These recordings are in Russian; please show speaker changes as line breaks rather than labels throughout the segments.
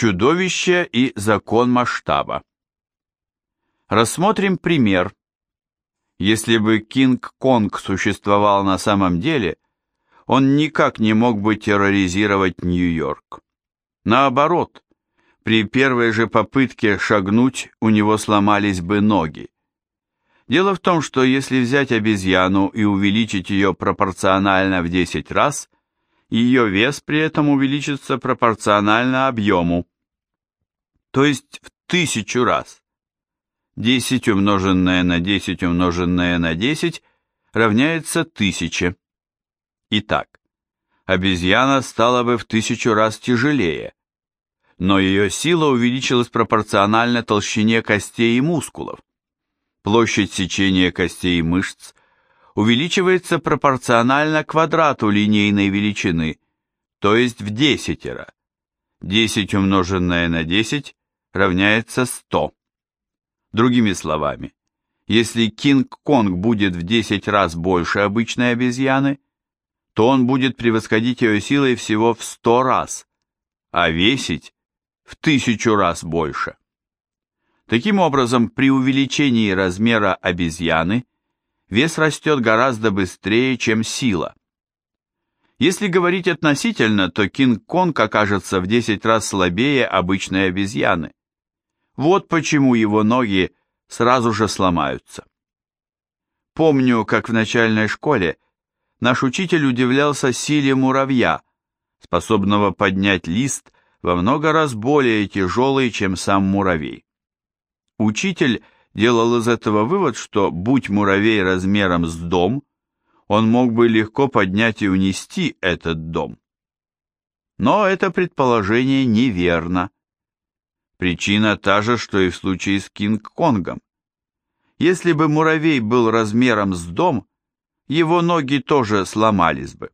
Чудовище и закон масштаба. Рассмотрим пример. Если бы Кинг-Конг существовал на самом деле, он никак не мог бы терроризировать Нью-Йорк. Наоборот, при первой же попытке шагнуть у него сломались бы ноги. Дело в том, что если взять обезьяну и увеличить ее пропорционально в 10 раз, ее вес при этом увеличится пропорционально объему, то есть в тысячу раз. 10 умноженное на 10 умноженное на 10 равняется 1000. Итак, обезьяна стала бы в тысячу раз тяжелее, но ее сила увеличилась пропорционально толщине костей и мускулов. Площадь сечения костей и мышц увеличивается пропорционально квадрату линейной величины, то есть в десятеро. 10 умноженное на 10 равняется 100. Другими словами, если Кинг-Конг будет в 10 раз больше обычной обезьяны, то он будет превосходить ее силой всего в 100 раз, а весить в тысячу раз больше. Таким образом, при увеличении размера обезьяны вес растет гораздо быстрее, чем сила. Если говорить относительно, то Кинг-Конг окажется в 10 раз слабее обычной обезьяны. Вот почему его ноги сразу же сломаются. Помню, как в начальной школе наш учитель удивлялся силе муравья, способного поднять лист во много раз более тяжелый, чем сам муравей. Учитель делал из этого вывод, что, будь муравей размером с дом, он мог бы легко поднять и унести этот дом. Но это предположение неверно. Причина та же, что и в случае с Кинг-Конгом. Если бы муравей был размером с дом, его ноги тоже сломались бы.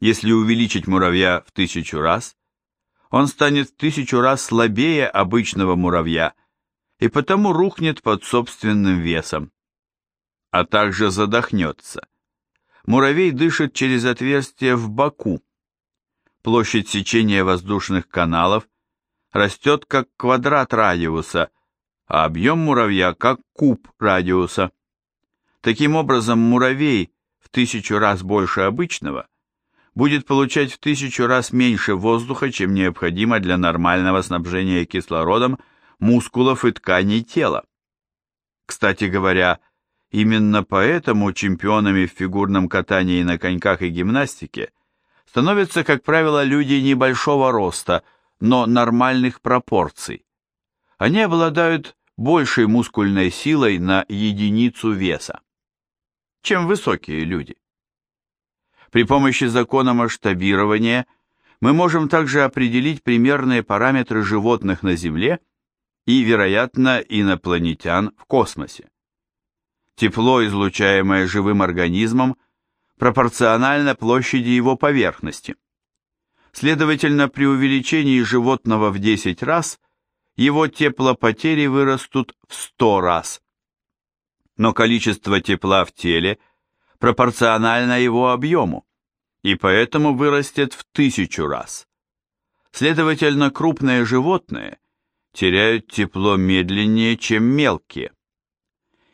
Если увеличить муравья в тысячу раз, он станет в тысячу раз слабее обычного муравья и потому рухнет под собственным весом, а также задохнется. Муравей дышит через отверстие в боку. Площадь сечения воздушных каналов растет как квадрат радиуса, а объем муравья как куб радиуса. Таким образом, муравей в тысячу раз больше обычного будет получать в тысячу раз меньше воздуха, чем необходимо для нормального снабжения кислородом мускулов и тканей тела. Кстати говоря, именно поэтому чемпионами в фигурном катании на коньках и гимнастике становятся, как правило, люди небольшого роста – но нормальных пропорций. Они обладают большей мускульной силой на единицу веса, чем высокие люди. При помощи закона масштабирования мы можем также определить примерные параметры животных на Земле и, вероятно, инопланетян в космосе. Тепло, излучаемое живым организмом, пропорционально площади его поверхности. Следовательно, при увеличении животного в 10 раз его теплопотери вырастут в 100 раз. Но количество тепла в теле пропорционально его объему, и поэтому вырастет в тысячу раз. Следовательно, крупные животные теряют тепло медленнее, чем мелкие.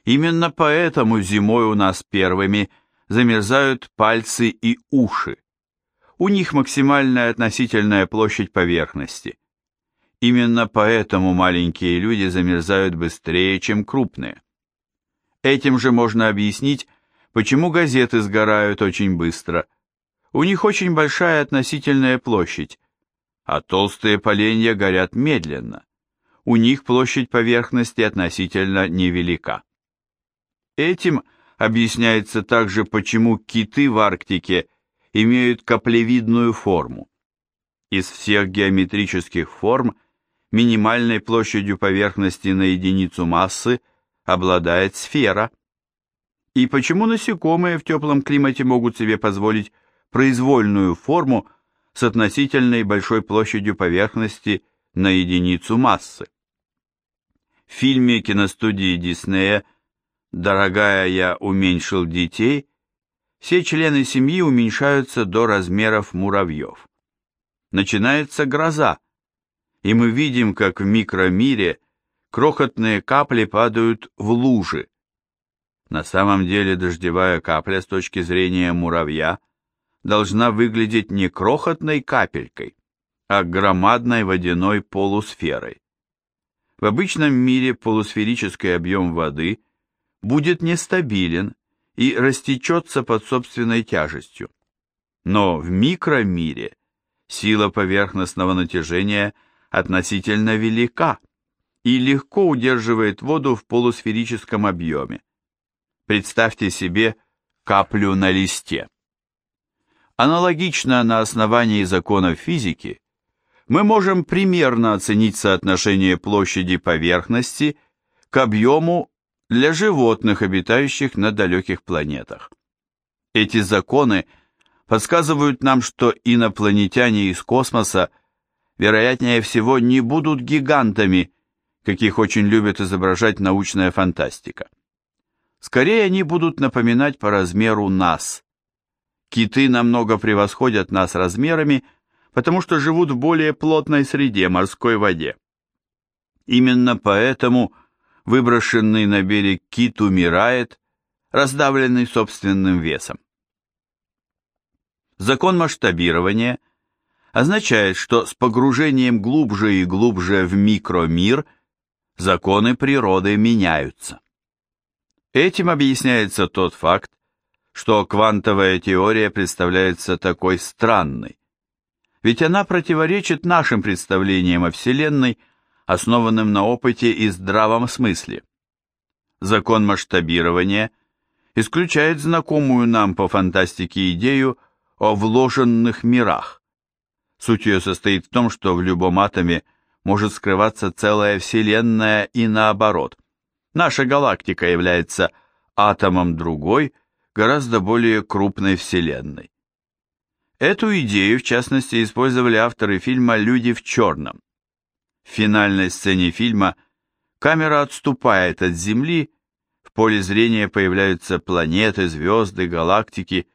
Именно поэтому зимой у нас первыми замерзают пальцы и уши у них максимальная относительная площадь поверхности. Именно поэтому маленькие люди замерзают быстрее, чем крупные. Этим же можно объяснить, почему газеты сгорают очень быстро. У них очень большая относительная площадь, а толстые поленья горят медленно. У них площадь поверхности относительно невелика. Этим объясняется также, почему киты в Арктике имеют каплевидную форму. Из всех геометрических форм минимальной площадью поверхности на единицу массы обладает сфера. И почему насекомые в теплом климате могут себе позволить произвольную форму с относительной большой площадью поверхности на единицу массы? В фильме киностудии Диснея «Дорогая, я уменьшил детей» все члены семьи уменьшаются до размеров муравьев. Начинается гроза, и мы видим, как в микромире крохотные капли падают в лужи. На самом деле дождевая капля с точки зрения муравья должна выглядеть не крохотной капелькой, а громадной водяной полусферой. В обычном мире полусферический объем воды будет нестабилен и растечется под собственной тяжестью. Но в микромире сила поверхностного натяжения относительно велика и легко удерживает воду в полусферическом объеме. Представьте себе каплю на листе. Аналогично на основании законов физики мы можем примерно оценить соотношение площади поверхности к объему для животных, обитающих на далеких планетах. Эти законы подсказывают нам, что инопланетяне из космоса вероятнее всего не будут гигантами, каких очень любят изображать научная фантастика. Скорее они будут напоминать по размеру нас. Киты намного превосходят нас размерами, потому что живут в более плотной среде, морской воде. Именно поэтому выброшенный на берег кит умирает, раздавленный собственным весом. Закон масштабирования означает, что с погружением глубже и глубже в микромир законы природы меняются. Этим объясняется тот факт, что квантовая теория представляется такой странной, ведь она противоречит нашим представлениям о Вселенной, основанным на опыте и здравом смысле. Закон масштабирования исключает знакомую нам по фантастике идею о вложенных мирах. Суть ее состоит в том, что в любом атоме может скрываться целая Вселенная и наоборот. Наша галактика является атомом другой, гораздо более крупной Вселенной. Эту идею, в частности, использовали авторы фильма «Люди в черном». В финальной сцене фильма камера отступает от Земли, в поле зрения появляются планеты, звезды, галактики,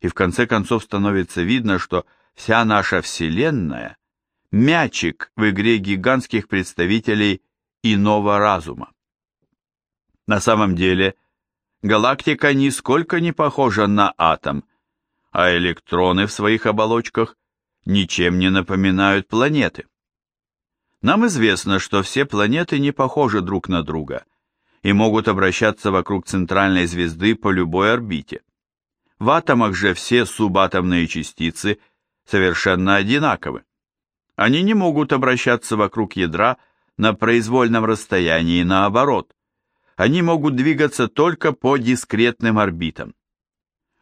и в конце концов становится видно, что вся наша Вселенная – мячик в игре гигантских представителей иного разума. На самом деле, галактика нисколько не похожа на атом, а электроны в своих оболочках ничем не напоминают планеты. Нам известно, что все планеты не похожи друг на друга и могут обращаться вокруг центральной звезды по любой орбите. В атомах же все субатомные частицы совершенно одинаковы. Они не могут обращаться вокруг ядра на произвольном расстоянии наоборот. Они могут двигаться только по дискретным орбитам.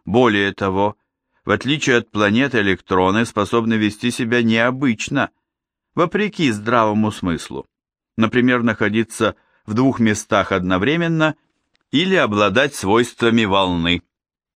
Более того, в отличие от планет, электроны способны вести себя необычно, вопреки здравому смыслу. Например, находиться в двух местах одновременно или обладать свойствами волны.